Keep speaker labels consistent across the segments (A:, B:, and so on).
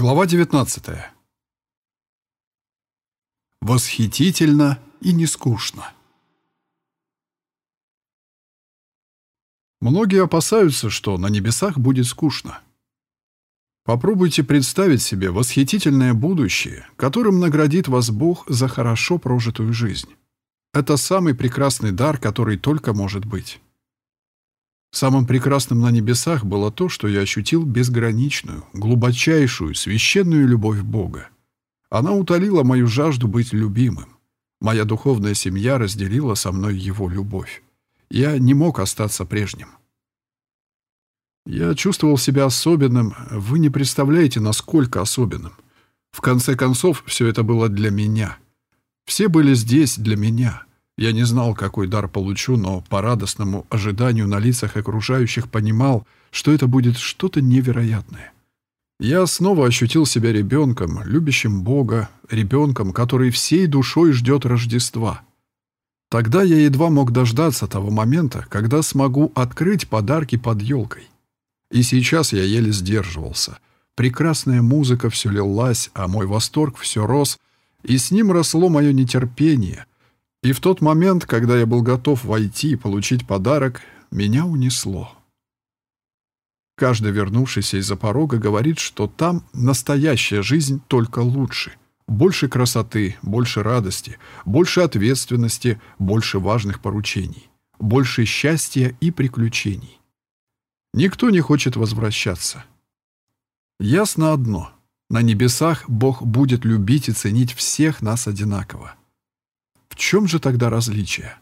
A: Глава 19. Восхитительно и не скучно. Многие опасаются, что на небесах будет скучно. Попробуйте представить себе восхитительное будущее, которым наградит вас Бог за хорошо прожитую жизнь. Это самый прекрасный дар, который только может быть. Самым прекрасным на небесах было то, что я ощутил безграничную, глубочайшую, священную любовь Бога. Она утолила мою жажду быть любимым. Моя духовная семья разделила со мной его любовь. Я не мог остаться прежним. Я чувствовал себя особенным. Вы не представляете, насколько особенным. В конце концов, все это было для меня. Все были здесь для меня. Я не знал, какой дар получу, но по радостному ожиданию на лицах окружающих понимал, что это будет что-то невероятное. Я снова ощутил себя ребенком, любящим Бога, ребенком, который всей душой ждет Рождества. Тогда я едва мог дождаться того момента, когда смогу открыть подарки под елкой. И сейчас я еле сдерживался. Прекрасная музыка все лилась, а мой восторг все рос, и с ним росло мое нетерпение — и в тот момент, когда я был готов войти и получить подарок, меня унесло. Каждый, вернувшийся из-за порога, говорит, что там настоящая жизнь только лучше. Больше красоты, больше радости, больше ответственности, больше важных поручений, больше счастья и приключений. Никто не хочет возвращаться. Ясно одно. На небесах Бог будет любить и ценить всех нас одинаково чем же тогда различие?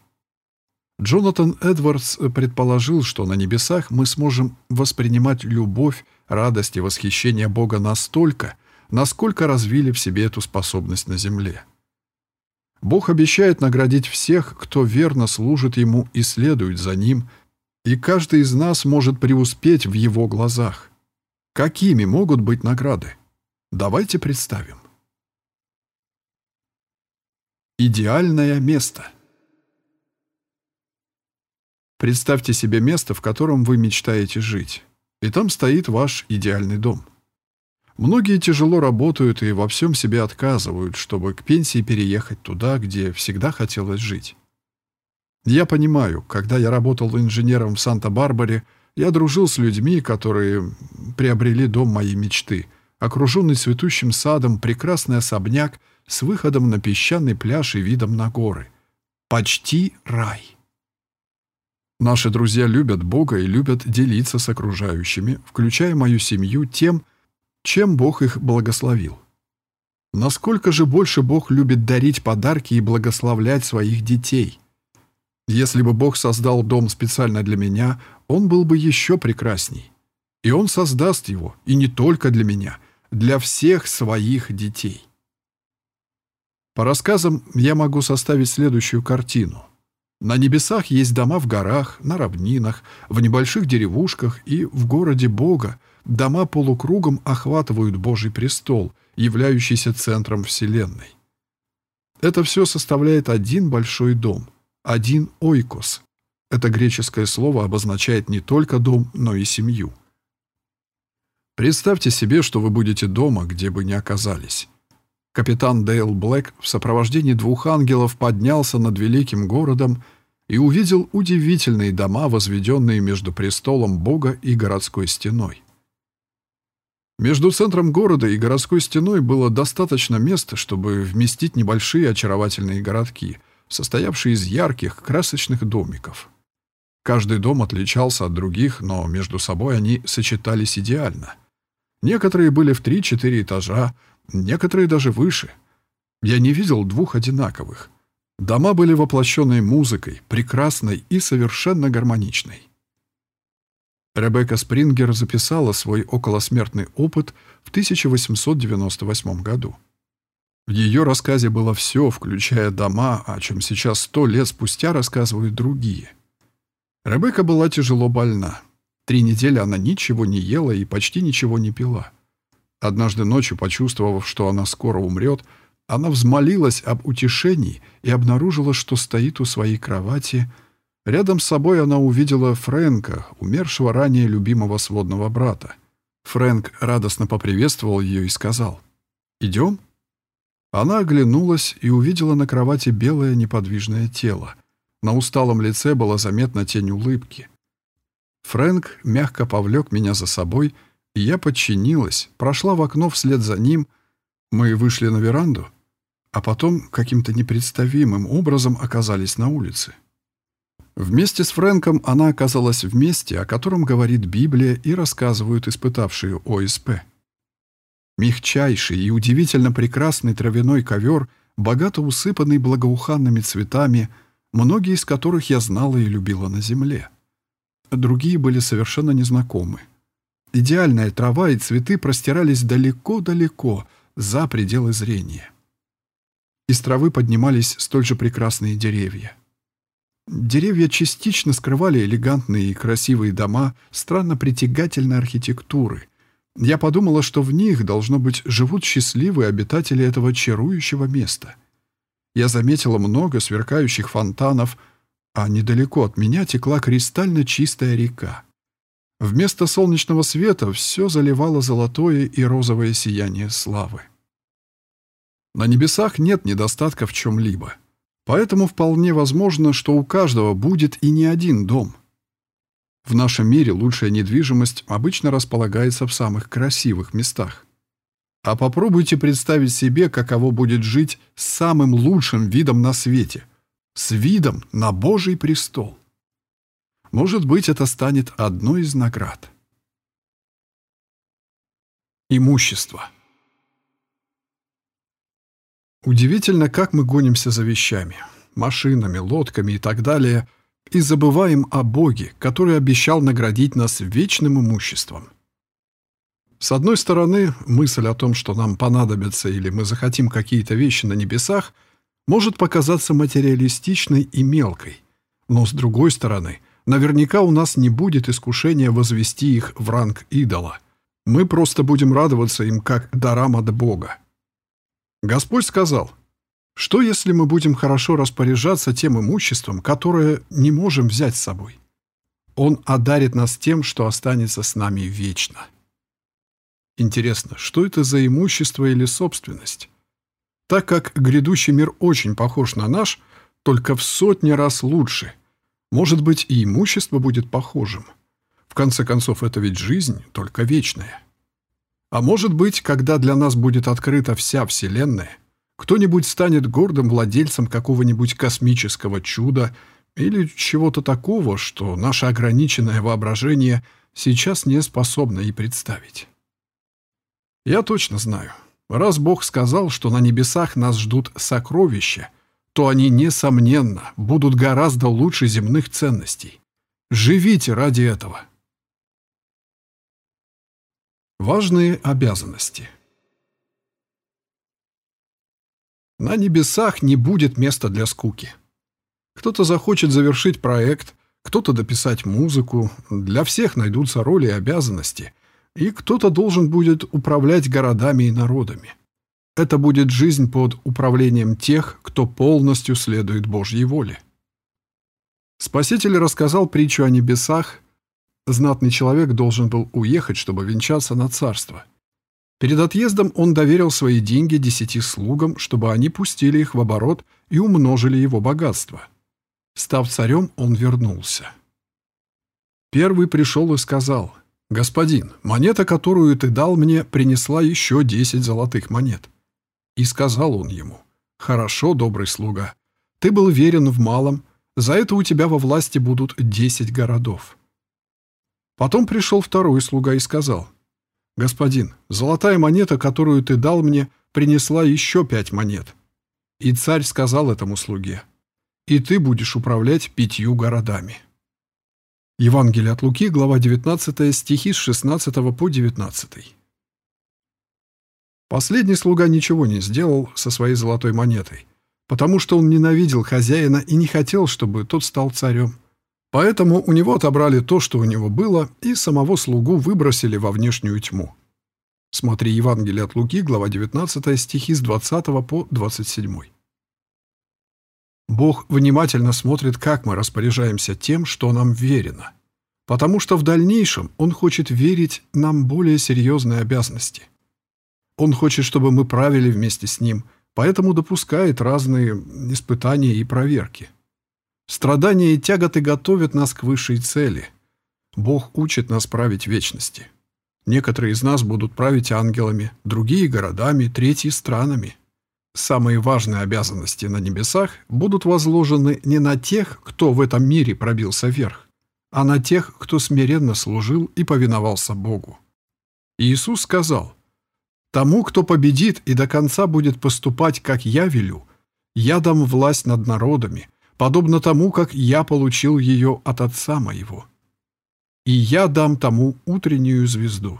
A: Джонатан Эдвардс предположил, что на небесах мы сможем воспринимать любовь, радость и восхищение Бога настолько, насколько развили в себе эту способность на земле. Бог обещает наградить всех, кто верно служит Ему и следует за Ним, и каждый из нас может преуспеть в Его глазах. Какими могут быть награды? Давайте представим. Идеальное место. Представьте себе место, в котором вы мечтаете жить. И там стоит ваш идеальный дом. Многие тяжело работают и во всем себе отказывают, чтобы к пенсии переехать туда, где всегда хотелось жить. Я понимаю, когда я работал инженером в Санта-Барбаре, я дружил с людьми, которые приобрели дом моей мечты, окруженный цветущим садом, прекрасный особняк — с выходом на песчаный пляж и видом на горы. Почти рай. Наши друзья любят Бога и любят делиться с окружающими, включая мою семью, тем, чем Бог их благословил. Насколько же больше Бог любит дарить подарки и благословлять своих детей? Если бы Бог создал дом специально для меня, он был бы еще прекрасней. И он создаст его, и не только для меня, для всех своих детей. По рассказам я могу составить следующую картину. На небесах есть дома в горах, на равнинах, в небольших деревушках и в городе Бога. Дома полукругом охватывают Божий престол, являющийся центром Вселенной. Это все составляет один большой дом, один ойкос. Это греческое слово обозначает не только дом, но и семью. Представьте себе, что вы будете дома, где бы ни оказались. Капитан Дейл Блэк в сопровождении двух ангелов поднялся над великим городом и увидел удивительные дома, возведенные между престолом Бога и городской стеной. Между центром города и городской стеной было достаточно места, чтобы вместить небольшие очаровательные городки, состоявшие из ярких, красочных домиков. Каждый дом отличался от других, но между собой они сочетались идеально. Некоторые были в 3-4 этажа, некоторые даже выше. Я не видел двух одинаковых. Дома были воплощенной музыкой, прекрасной и совершенно гармоничной. Ребекка Спрингер записала свой околосмертный опыт в 1898 году. В ее рассказе было все, включая дома, о чем сейчас сто лет спустя рассказывают другие. Ребекка была тяжело больна. Три недели она ничего не ела и почти ничего не пила. Однажды ночью, почувствовав, что она скоро умрет, она взмолилась об утешении и обнаружила, что стоит у своей кровати. Рядом с собой она увидела Фрэнка, умершего ранее любимого сводного брата. Фрэнк радостно поприветствовал ее и сказал «Идем?». Она оглянулась и увидела на кровати белое неподвижное тело. На усталом лице была заметна тень улыбки. Фрэнк мягко повлек меня за собой, я подчинилась, прошла в окно вслед за ним. Мы вышли на веранду, а потом каким-то непредставимым образом оказались на улице. Вместе с Фрэнком она оказалась в месте, о котором говорит Библия и рассказывают испытавшие ОСП. Мягчайший и удивительно прекрасный травяной ковер, богато усыпанный благоуханными цветами, многие из которых я знала и любила на земле. Другие были совершенно незнакомы. Идеальная трава и цветы простирались далеко-далеко, за пределы зрения. Из травы поднимались столь же прекрасные деревья. Деревья частично скрывали элегантные и красивые дома странно притягательной архитектуры. Я подумала, что в них, должно быть, живут счастливые обитатели этого чарующего места. Я заметила много сверкающих фонтанов, а недалеко от меня текла кристально чистая река. Вместо солнечного света все заливало золотое и розовое сияние славы. На небесах нет недостатка в чем-либо. Поэтому вполне возможно, что у каждого будет и не один дом. В нашем мире лучшая недвижимость обычно располагается в самых красивых местах. А попробуйте представить себе, каково будет жить с самым лучшим видом на свете, с видом на Божий престол. Может быть, это станет одной из наград. Имущество. Удивительно, как мы гонимся за вещами, машинами, лодками и так далее, и забываем о Боге, который обещал наградить нас вечным имуществом. С одной стороны, мысль о том, что нам понадобится или мы захотим какие-то вещи на небесах, может показаться материалистичной и мелкой. Но с другой стороны, наверняка у нас не будет искушения возвести их в ранг идола. Мы просто будем радоваться им как дарам от Бога. Господь сказал, что если мы будем хорошо распоряжаться тем имуществом, которое не можем взять с собой? Он одарит нас тем, что останется с нами вечно. Интересно, что это за имущество или собственность? Так как грядущий мир очень похож на наш, только в сотни раз лучше, может быть, и имущество будет похожим. В конце концов, это ведь жизнь, только вечная. А может быть, когда для нас будет открыта вся Вселенная, кто-нибудь станет гордым владельцем какого-нибудь космического чуда или чего-то такого, что наше ограниченное воображение сейчас не способно и представить. Я точно знаю, раз Бог сказал, что на небесах нас ждут сокровища, то они, несомненно, будут гораздо лучше земных ценностей. Живите ради этого. Важные обязанности. На небесах не будет места для скуки. Кто-то захочет завершить проект, кто-то дописать музыку, для всех найдутся роли и обязанности, и кто-то должен будет управлять городами и народами. Это будет жизнь под управлением тех, кто полностью следует Божьей воле. Спаситель рассказал притчу о небесах, Знатный человек должен был уехать, чтобы венчаться на царство. Перед отъездом он доверил свои деньги десяти слугам, чтобы они пустили их в оборот и умножили его богатство. Став царем, он вернулся. Первый пришел и сказал, «Господин, монета, которую ты дал мне, принесла еще десять золотых монет». И сказал он ему, «Хорошо, добрый слуга, ты был верен в малом, за это у тебя во власти будут десять городов». Потом пришел второй слуга и сказал, «Господин, золотая монета, которую ты дал мне, принесла еще пять монет». И царь сказал этому слуге, «И ты будешь управлять пятью городами». Евангелие от Луки, глава 19, стихи с 16 по 19. Последний слуга ничего не сделал со своей золотой монетой, потому что он ненавидел хозяина и не хотел, чтобы тот стал царем. Поэтому у него отобрали то, что у него было, и самого слугу выбросили во внешнюю тьму. Смотри Евангелие от Луки, глава 19, стихи с 20 по 27. Бог внимательно смотрит, как мы распоряжаемся тем, что нам верено. потому что в дальнейшем Он хочет верить нам более серьезные обязанности. Он хочет, чтобы мы правили вместе с Ним, поэтому допускает разные испытания и проверки. Страдания и тяготы готовят нас к высшей цели. Бог учит нас править вечности. Некоторые из нас будут править ангелами, другие – городами, третьи – странами. Самые важные обязанности на небесах будут возложены не на тех, кто в этом мире пробился вверх, а на тех, кто смиренно служил и повиновался Богу. Иисус сказал, «Тому, кто победит и до конца будет поступать, как я велю, я дам власть над народами, подобно тому, как я получил ее от Отца моего» и я дам тому утреннюю звезду».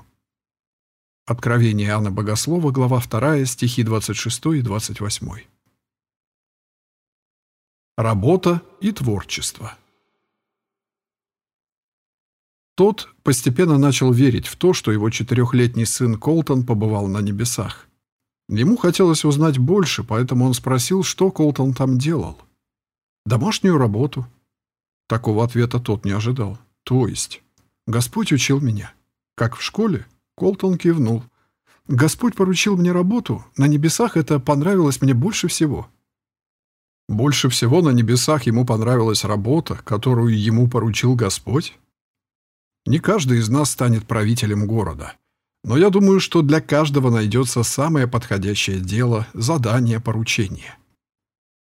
A: Откровение Иоанна Богослова, глава 2, стихи 26 и 28. Работа и творчество. Тот постепенно начал верить в то, что его четырехлетний сын Колтон побывал на небесах. Ему хотелось узнать больше, поэтому он спросил, что Колтон там делал. «Домашнюю работу». Такого ответа тот не ожидал. «То есть?» Господь учил меня. Как в школе? Колтон кивнул. Господь поручил мне работу. На небесах это понравилось мне больше всего. Больше всего на небесах ему понравилась работа, которую ему поручил Господь? Не каждый из нас станет правителем города. Но я думаю, что для каждого найдется самое подходящее дело, задание, поручение.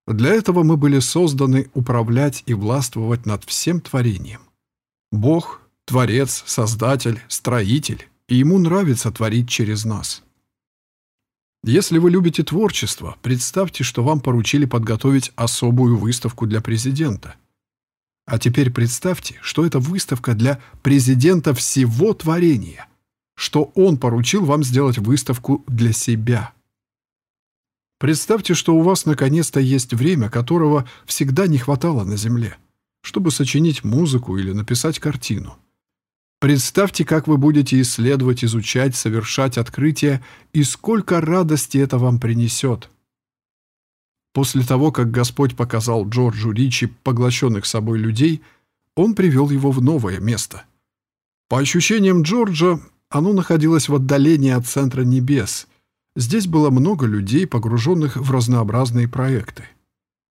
A: Для этого мы были созданы управлять и властвовать над всем творением. Бог Творец, Создатель, Строитель, и Ему нравится творить через нас. Если вы любите творчество, представьте, что вам поручили подготовить особую выставку для президента. А теперь представьте, что это выставка для президента всего творения, что он поручил вам сделать выставку для себя. Представьте, что у вас наконец-то есть время, которого всегда не хватало на Земле, чтобы сочинить музыку или написать картину. Представьте, как вы будете исследовать, изучать, совершать открытия, и сколько радости это вам принесет. После того, как Господь показал Джорджу Ричи поглощенных собой людей, он привел его в новое место. По ощущениям Джорджа, оно находилось в отдалении от центра небес. Здесь было много людей, погруженных в разнообразные проекты.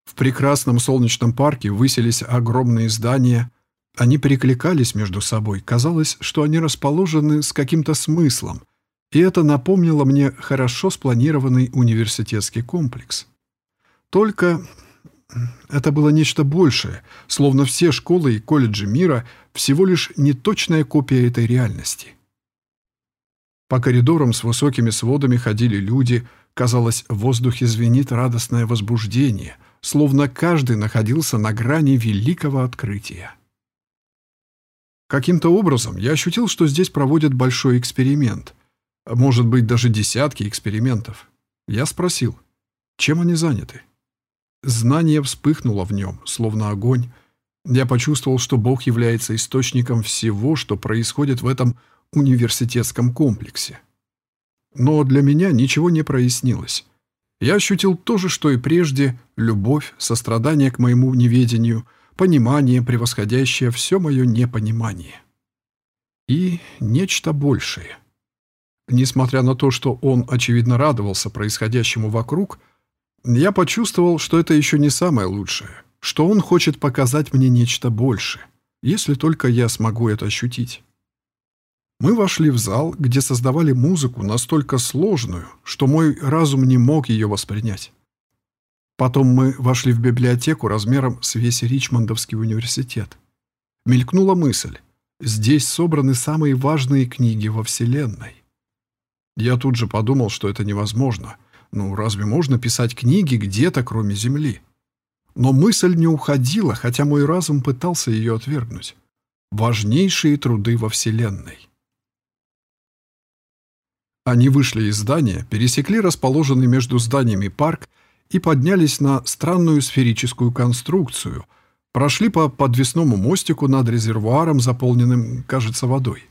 A: В прекрасном солнечном парке высились огромные здания – они перекликались между собой. Казалось, что они расположены с каким-то смыслом. И это напомнило мне хорошо спланированный университетский комплекс. Только это было нечто большее, словно все школы и колледжи мира всего лишь неточная копия этой реальности. По коридорам с высокими сводами ходили люди, казалось, в воздухе звенит радостное возбуждение, словно каждый находился на грани великого открытия. Каким-то образом я ощутил, что здесь проводят большой эксперимент. Может быть, даже десятки экспериментов. Я спросил, чем они заняты? Знание вспыхнуло в нем, словно огонь. Я почувствовал, что Бог является источником всего, что происходит в этом университетском комплексе. Но для меня ничего не прояснилось. Я ощутил то же, что и прежде, любовь, сострадание к моему неведению — понимание, превосходящее все мое непонимание. И нечто большее. Несмотря на то, что он, очевидно, радовался происходящему вокруг, я почувствовал, что это еще не самое лучшее, что он хочет показать мне нечто большее, если только я смогу это ощутить. Мы вошли в зал, где создавали музыку настолько сложную, что мой разум не мог ее воспринять. Потом мы вошли в библиотеку размером с весь Ричмондовский университет. Мелькнула мысль. Здесь собраны самые важные книги во Вселенной. Я тут же подумал, что это невозможно. Ну, разве можно писать книги где-то, кроме Земли? Но мысль не уходила, хотя мой разум пытался ее отвергнуть. Важнейшие труды во Вселенной. Они вышли из здания, пересекли расположенный между зданиями парк и поднялись на странную сферическую конструкцию, прошли по подвесному мостику над резервуаром, заполненным, кажется, водой.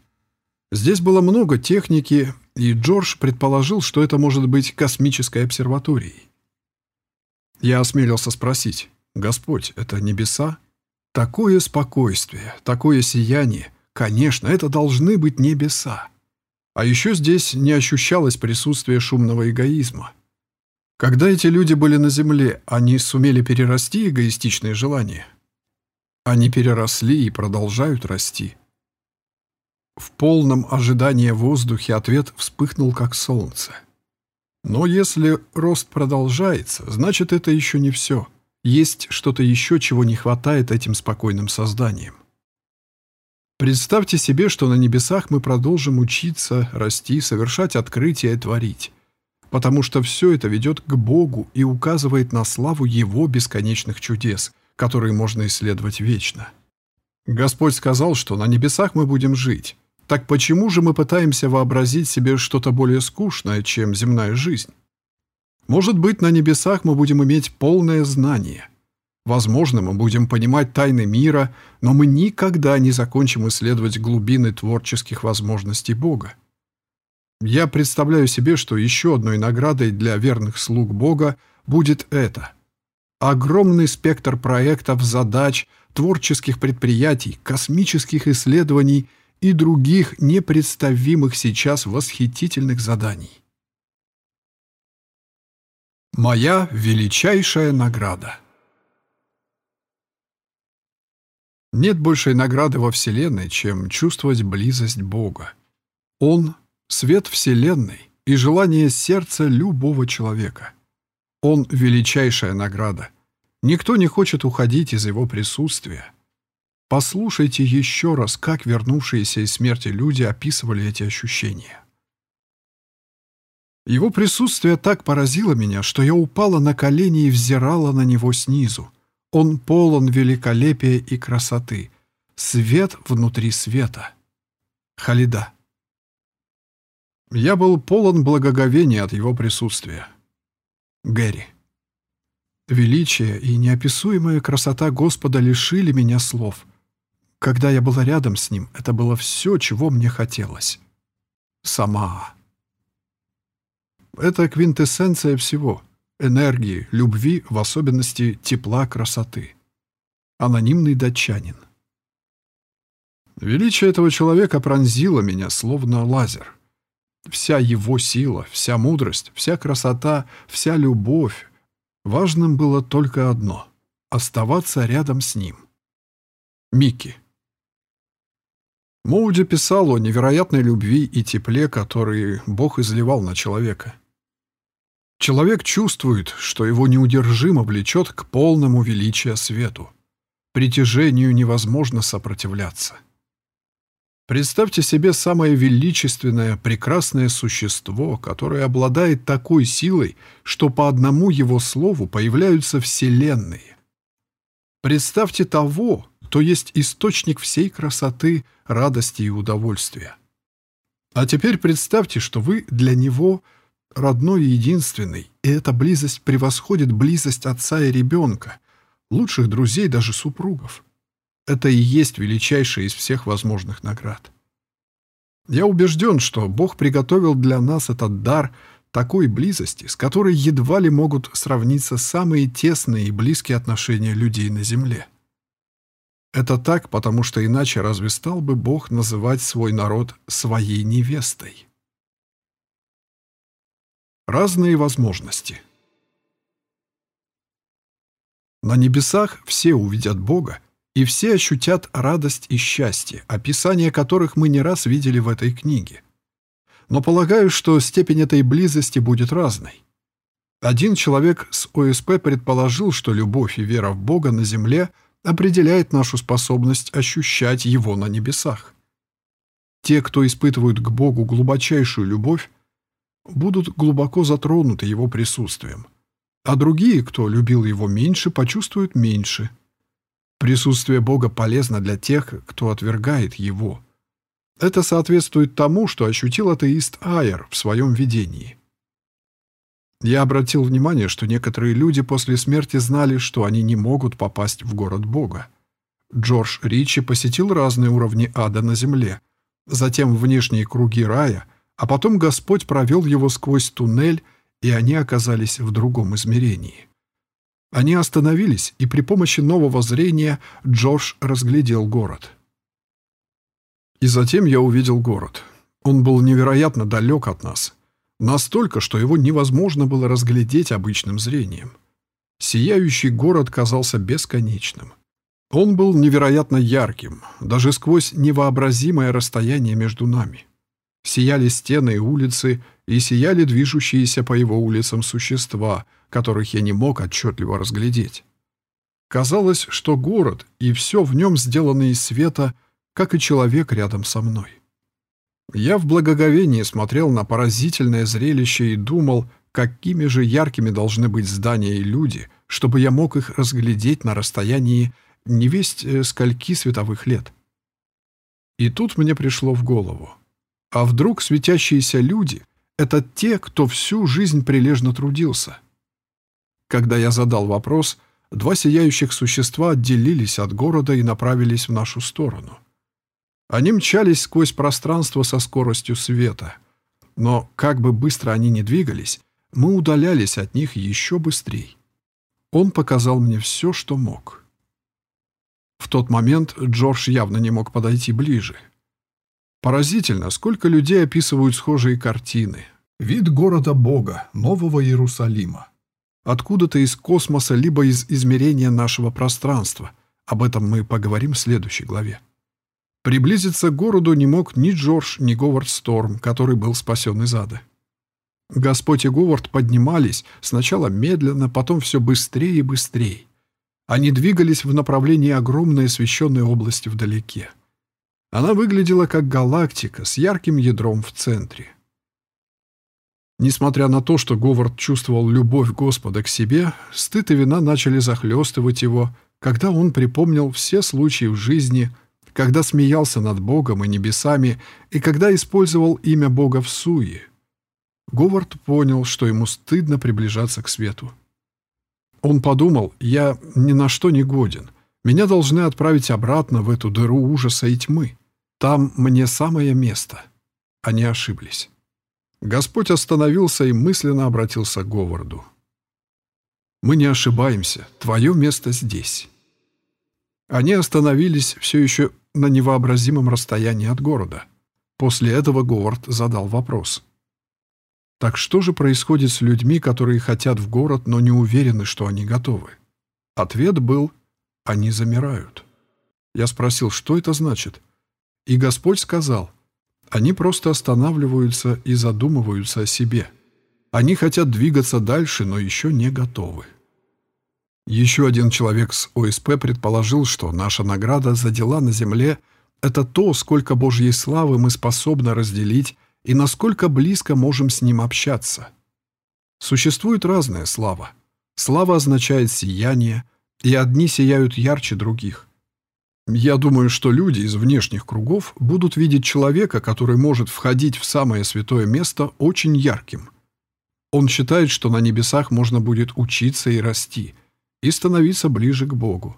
A: Здесь было много техники, и Джордж предположил, что это может быть космической обсерваторией. Я осмелился спросить, «Господь, это небеса?» Такое спокойствие, такое сияние, Конечно, это должны быть небеса. А еще здесь не ощущалось присутствие шумного эгоизма. Когда эти люди были на земле, они сумели перерасти эгоистичные желания. Они переросли и продолжают расти. В полном ожидании воздухе ответ вспыхнул, как солнце. Но если рост продолжается, значит, это еще не все. Есть что-то еще, чего не хватает этим спокойным созданиям. Представьте себе, что на небесах мы продолжим учиться, расти, совершать открытия и творить. Потому что все это ведет к Богу и указывает на славу Его бесконечных чудес, которые можно исследовать вечно. Господь сказал, что на небесах мы будем жить. Так почему же мы пытаемся вообразить себе что-то более скучное, чем земная жизнь? Может быть, на небесах мы будем иметь полное знание. Возможно, мы будем понимать тайны мира, но мы никогда не закончим исследовать глубины творческих возможностей Бога. Я представляю себе, что еще одной наградой для верных слуг Бога будет это. Огромный спектр проектов, задач, творческих предприятий, космических исследований – и других непредставимых сейчас восхитительных заданий. Моя величайшая награда Нет большей награды во Вселенной, чем чувствовать близость Бога. Он — свет Вселенной и желание сердца любого человека. Он — величайшая награда. Никто не хочет уходить из его присутствия. Послушайте еще раз, как вернувшиеся из смерти люди описывали эти ощущения. Его присутствие так поразило меня, что я упала на колени и взирала на него снизу. Он полон великолепия и красоты. Свет внутри света. Халида. Я был полон благоговения от его присутствия. Гэри. Величие и неописуемая красота Господа лишили меня слов. Когда я была рядом с ним, это было все, чего мне хотелось. Сама. Это квинтэссенция всего. Энергии, любви, в особенности тепла, красоты. Анонимный датчанин. Величие этого человека пронзило меня, словно лазер. Вся его сила, вся мудрость, вся красота, вся любовь. Важным было только одно — оставаться рядом с ним. Микки. Моуди писал о невероятной любви и тепле, которые Бог изливал на человека. Человек чувствует, что его неудержимо влечет к полному величия свету. Притяжению невозможно сопротивляться. Представьте себе самое величественное, прекрасное существо, которое обладает такой силой, что по одному его слову появляются вселенные. Представьте того, кто есть источник всей красоты, радости и удовольствия. А теперь представьте, что вы для него родной и единственный, и эта близость превосходит близость отца и ребенка, лучших друзей, даже супругов. Это и есть величайшая из всех возможных наград. Я убежден, что Бог приготовил для нас этот дар такой близости, с которой едва ли могут сравниться самые тесные и близкие отношения людей на земле. Это так, потому что иначе разве стал бы Бог называть свой народ своей невестой? Разные возможности На небесах все увидят Бога, и все ощутят радость и счастье, описание которых мы не раз видели в этой книге. Но полагаю, что степень этой близости будет разной. Один человек с ОСП предположил, что любовь и вера в Бога на земле – определяет нашу способность ощущать Его на небесах. Те, кто испытывают к Богу глубочайшую любовь, будут глубоко затронуты Его присутствием, а другие, кто любил Его меньше, почувствуют меньше. Присутствие Бога полезно для тех, кто отвергает Его. Это соответствует тому, что ощутил атеист Айер в своем видении. Я обратил внимание, что некоторые люди после смерти знали, что они не могут попасть в город Бога. Джордж Ричи посетил разные уровни ада на земле, затем внешние круги рая, а потом Господь провел его сквозь туннель, и они оказались в другом измерении. Они остановились, и при помощи нового зрения Джордж разглядел город. И затем я увидел город. Он был невероятно далек от нас. Настолько, что его невозможно было разглядеть обычным зрением. Сияющий город казался бесконечным. Он был невероятно ярким, даже сквозь невообразимое расстояние между нами. Сияли стены и улицы, и сияли движущиеся по его улицам существа, которых я не мог отчетливо разглядеть. Казалось, что город и все в нем сделано из света, как и человек рядом со мной. Я в благоговении смотрел на поразительное зрелище и думал, какими же яркими должны быть здания и люди, чтобы я мог их разглядеть на расстоянии невесть э, скольки световых лет. И тут мне пришло в голову. А вдруг светящиеся люди — это те, кто всю жизнь прилежно трудился? Когда я задал вопрос, два сияющих существа отделились от города и направились в нашу сторону. Они мчались сквозь пространство со скоростью света. Но как бы быстро они ни двигались, мы удалялись от них еще быстрее. Он показал мне все, что мог. В тот момент Джордж явно не мог подойти ближе — Поразительно, сколько людей описывают схожие картины. Вид города Бога, Нового Иерусалима. Откуда-то из космоса, либо из измерения нашего пространства. Об этом мы поговорим в следующей главе. Приблизиться к городу не мог ни Джордж, ни Говард Сторм, который был спасен из ада. Господь и Говард поднимались, сначала медленно, потом все быстрее и быстрее. Они двигались в направлении огромной освещенной области вдалеке. Она выглядела как галактика с ярким ядром в центре. Несмотря на то, что Говард чувствовал любовь Господа к себе, стыд и вина начали захлестывать его, когда он припомнил все случаи в жизни, когда смеялся над Богом и небесами и когда использовал имя Бога в суе. Говард понял, что ему стыдно приближаться к свету. Он подумал, я ни на что не годен. Меня должны отправить обратно в эту дыру ужаса и тьмы. Там мне самое место. Они ошиблись. Господь остановился и мысленно обратился к Говарду. «Мы не ошибаемся. Твое место здесь». Они остановились все еще на невообразимом расстоянии от города. После этого Говард задал вопрос. «Так что же происходит с людьми, которые хотят в город, но не уверены, что они готовы?» Ответ был «Они замирают». Я спросил, что это значит? И Господь сказал, они просто останавливаются и задумываются о себе. Они хотят двигаться дальше, но еще не готовы. Еще один человек с ОСП предположил, что наша награда за дела на земле — это то, сколько Божьей славы мы способны разделить и насколько близко можем с Ним общаться. Существует разная слава. Слава означает сияние, и одни сияют ярче других. Я думаю, что люди из внешних кругов будут видеть человека, который может входить в самое святое место, очень ярким. Он считает, что на небесах можно будет учиться и расти, и становиться ближе к Богу.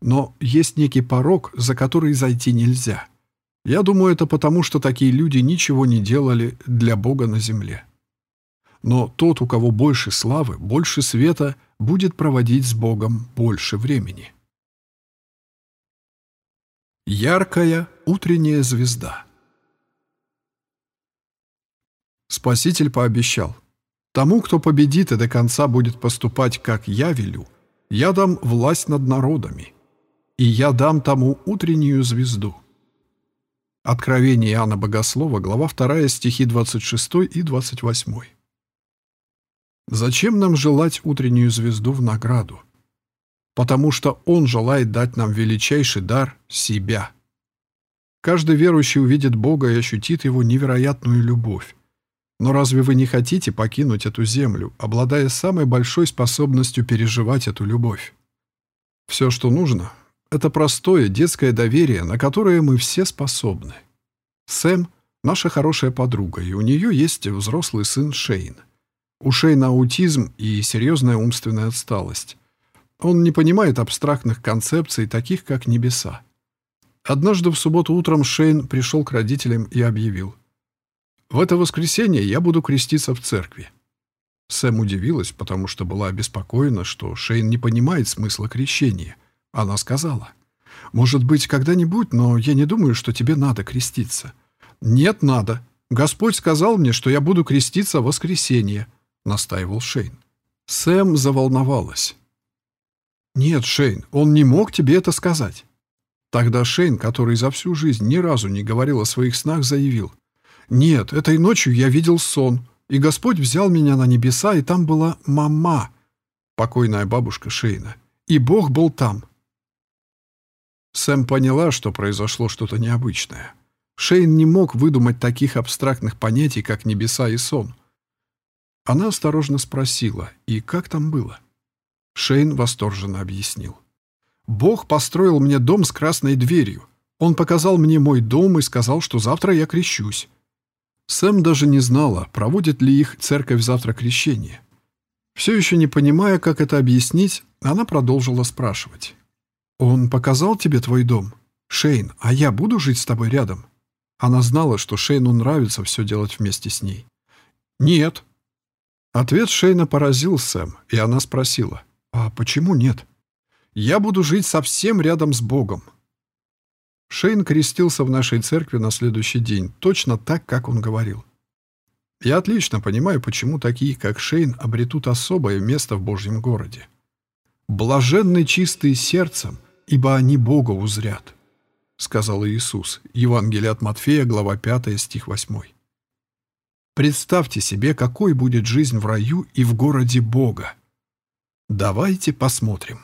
A: Но есть некий порог, за который зайти нельзя. Я думаю, это потому, что такие люди ничего не делали для Бога на земле. Но тот, у кого больше славы, больше света, будет проводить с Богом больше времени. Яркая утренняя звезда. Спаситель пообещал, «Тому, кто победит и до конца будет поступать, как я велю, я дам власть над народами, и я дам тому утреннюю звезду». Откровение Иоанна Богослова, глава 2, стихи 26 и 28. Зачем нам желать утреннюю звезду в награду? потому что Он желает дать нам величайший дар — себя. Каждый верующий увидит Бога и ощутит Его невероятную любовь. Но разве вы не хотите покинуть эту землю, обладая самой большой способностью переживать эту любовь? Все, что нужно, это простое детское доверие, на которое мы все способны. Сэм — наша хорошая подруга, и у нее есть взрослый сын Шейн. У Шейна аутизм и серьезная умственная отсталость. Он не понимает абстрактных концепций, таких как небеса. Однажды в субботу утром Шейн пришел к родителям и объявил. «В это воскресенье я буду креститься в церкви». Сэм удивилась, потому что была обеспокоена, что Шейн не понимает смысла крещения. Она сказала, Может быть, когда-нибудь, но я не думаю, что тебе надо креститься». «Нет, надо. Господь сказал мне, что я буду креститься в воскресенье», — настаивал Шейн. Сэм заволновалась. «Нет, Шейн, он не мог тебе это сказать». Тогда Шейн, который за всю жизнь ни разу не говорил о своих снах, заявил. «Нет, этой ночью я видел сон, и Господь взял меня на небеса, и там была мама, покойная бабушка Шейна, и Бог был там». Сэм поняла, что произошло что-то необычное. Шейн не мог выдумать таких абстрактных понятий, как небеса и сон. Она осторожно спросила, и как там было? Шейн восторженно объяснил. «Бог построил мне дом с красной дверью. Он показал мне мой дом и сказал, что завтра я крещусь». Сэм даже не знала, проводит ли их церковь завтра крещение. Все еще не понимая, как это объяснить, она продолжила спрашивать. «Он показал тебе твой дом? Шейн, а я буду жить с тобой рядом?» Она знала, что Шейну нравится все делать вместе с ней. «Нет». Ответ Шейна поразил Сэм, и она спросила, «А почему нет?» «Я буду жить совсем рядом с Богом». Шейн крестился в нашей церкви на следующий день, точно так, как он говорил. Я отлично понимаю, почему такие, как Шейн, обретут особое место в Божьем городе. «Блаженны чистые сердцем, ибо они Бога узрят». — сказал Иисус. Евангелие от Матфея, глава 5, стих 8. Представьте себе, какой будет жизнь в раю и в городе Бога. Давайте посмотрим.